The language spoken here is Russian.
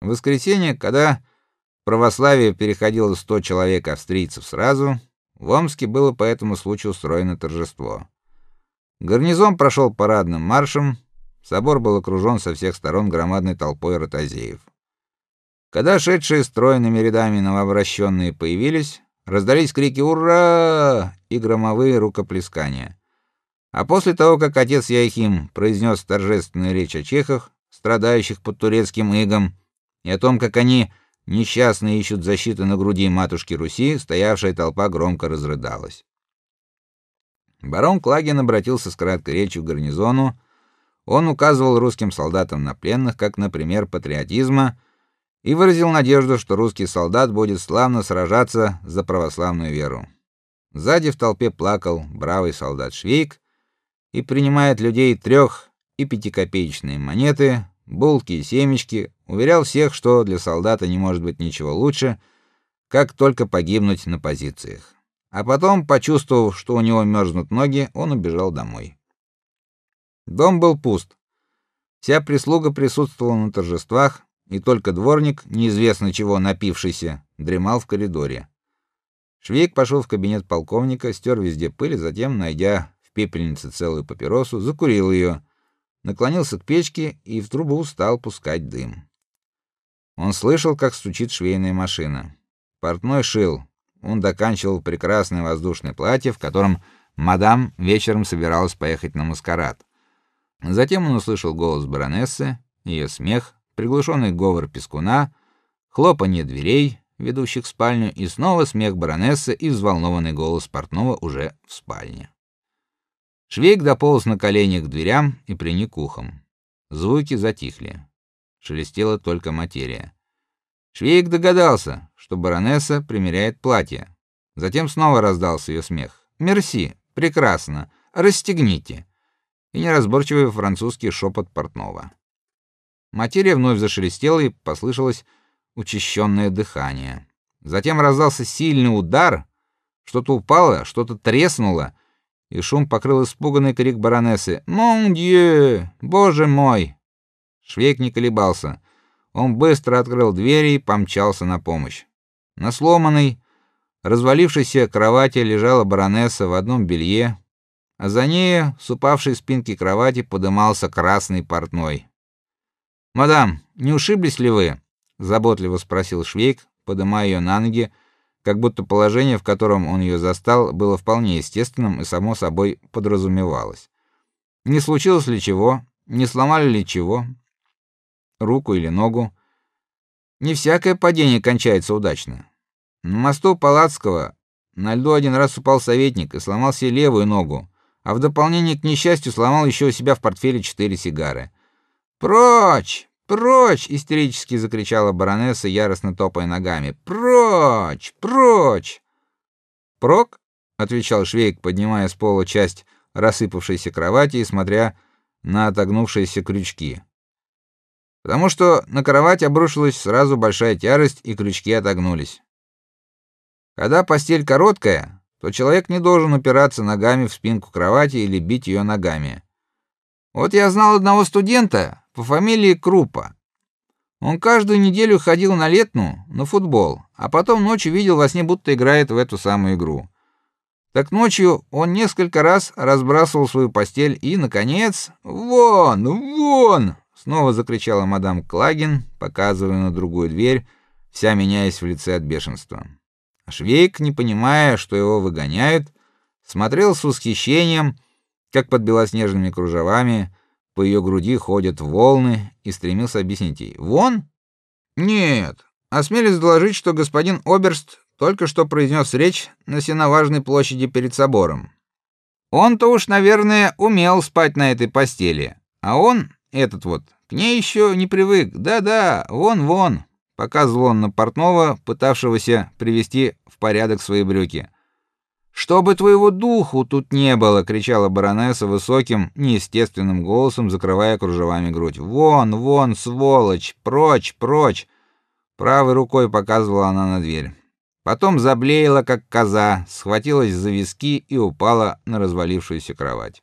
В воскресенье, когда православие переходило 100 человек австрийцев сразу, в Омске было по этому случаю устроено торжество. Гарнизон прошел парадным маршем, собор был окружен со всех сторон громадной толпой ротозеев. Когда шедшие стройными рядами новообращенные появились, раздались крики ура и громовые рукоплескания. А после того, как отец Яхим произнес торжественную речь о чехах, страдающих под турецким игом, и о том, как они несчастные ищут защиты на груди матушки Руси, стоявшая толпа громко разрыдалась. Барон Клагин обратился с краткой речью к гарнизону. Он указывал русским солдатам на пленных как на пример патриотизма и выразил надежду, что русский солдат будет славно сражаться за православную веру. Сзади в толпе плакал бравый солдат Швейк и принимает людей трех и пятикопеечные монеты, булки и семечки, уверял всех, что для солдата не может быть ничего лучше, как только погибнуть на позициях. А потом, почувствовав, что у него мерзнут ноги, он убежал домой. Дом был пуст. Вся прислуга присутствовала на торжествах, и только дворник, неизвестно чего напившийся, дремал в коридоре. Швейк пошел в кабинет полковника, стер везде пыль, затем, найдя в пепельнице целую папиросу, закурил ее, наклонился к печке и в трубу стал пускать дым. Он слышал, как стучит швейная машина. Портной шил. Он доканчивал прекрасное воздушное платье, в котором мадам вечером собиралась поехать на маскарад. Затем он услышал голос баронессы, ее смех, приглушенный говор пескуна, хлопанье дверей, ведущих в спальню, и снова смех баронессы и взволнованный голос портного уже в спальне. Швейк дополз на колени к дверям и приник ухом. Звуки затихли. Шелестела только материя. Швейк догадался, что баронесса примеряет платье. Затем снова раздался ее смех. "Мерси, прекрасно. Расстегните." И неразборчивый французский шепот портного. Материя вновь зашелестела и послышалось учащенное дыхание. Затем раздался сильный удар, что-то упало, что-то треснуло, и шум покрыл испуганный крик баронессы: "Мон дье! Боже мой!" Швейк не колебался. Он быстро открыл двери и помчался на помощь. На сломанной, развалившейся кровати лежала баронесса в одном белье, а за ней, с упавшей спинки кровати, подымался красный портной. "Мадам, не ушиблись ли вы?" заботливо спросил Швейк, поднимая ее на ноги как будто положение, в котором он ее застал, было вполне естественным и само собой подразумевалось. Не случилось ли чего? Не сломали ли чего? Руку или ногу? Не всякое падение кончается удачно. На мосту Палацкого на льду один раз упал советник и сломал себе левую ногу, а в дополнение к несчастью сломал еще у себя в портфеле четыре сигары. Прочь! Прочь, истерически закричала баронесса, яростно топая ногами. Прочь, прочь. Прок, отвечал Швейк, поднимая с пола часть рассыпавшейся кровати и смотря на отогнувшиеся крючки. Потому что на кровать обрушилась сразу большая тяжесть, и крючки отогнулись. Когда постель короткая, то человек не должен упираться ногами в спинку кровати или бить ее ногами. Вот я знал одного студента, по фамилии Крупа. Он каждую неделю ходил на летну, на футбол, а потом ночью видел во сне, будто играет в эту самую игру. Так ночью он несколько раз разбрасывал свою постель и наконец, вон, вон, снова закричала мадам Клагин, показывая на другую дверь, вся меняясь в лице от бешенства. Швейк, не понимая, что его выгоняют, смотрел с восхищением, как под белоснежными кружевами по ее груди ходят волны, и стремился объяснить ей: "Вон? Нет. Осмелюсь доложить, что господин Оберст только что произнес речь на сеноважной площади перед собором. Он-то уж, наверное, умел спать на этой постели, а он, этот вот, к ней еще не привык. Да-да, вон-вон", показывал он на портного, пытавшегося привести в порядок свои брюки. Чтобы твоего духу тут не было, кричала баронесса высоким, неестественным голосом, закрывая кружевами грудь. Вон, вон, сволочь, прочь, прочь. Правой рукой показывала она на дверь. Потом заблеяла как коза, схватилась за виски и упала на развалившуюся кровать.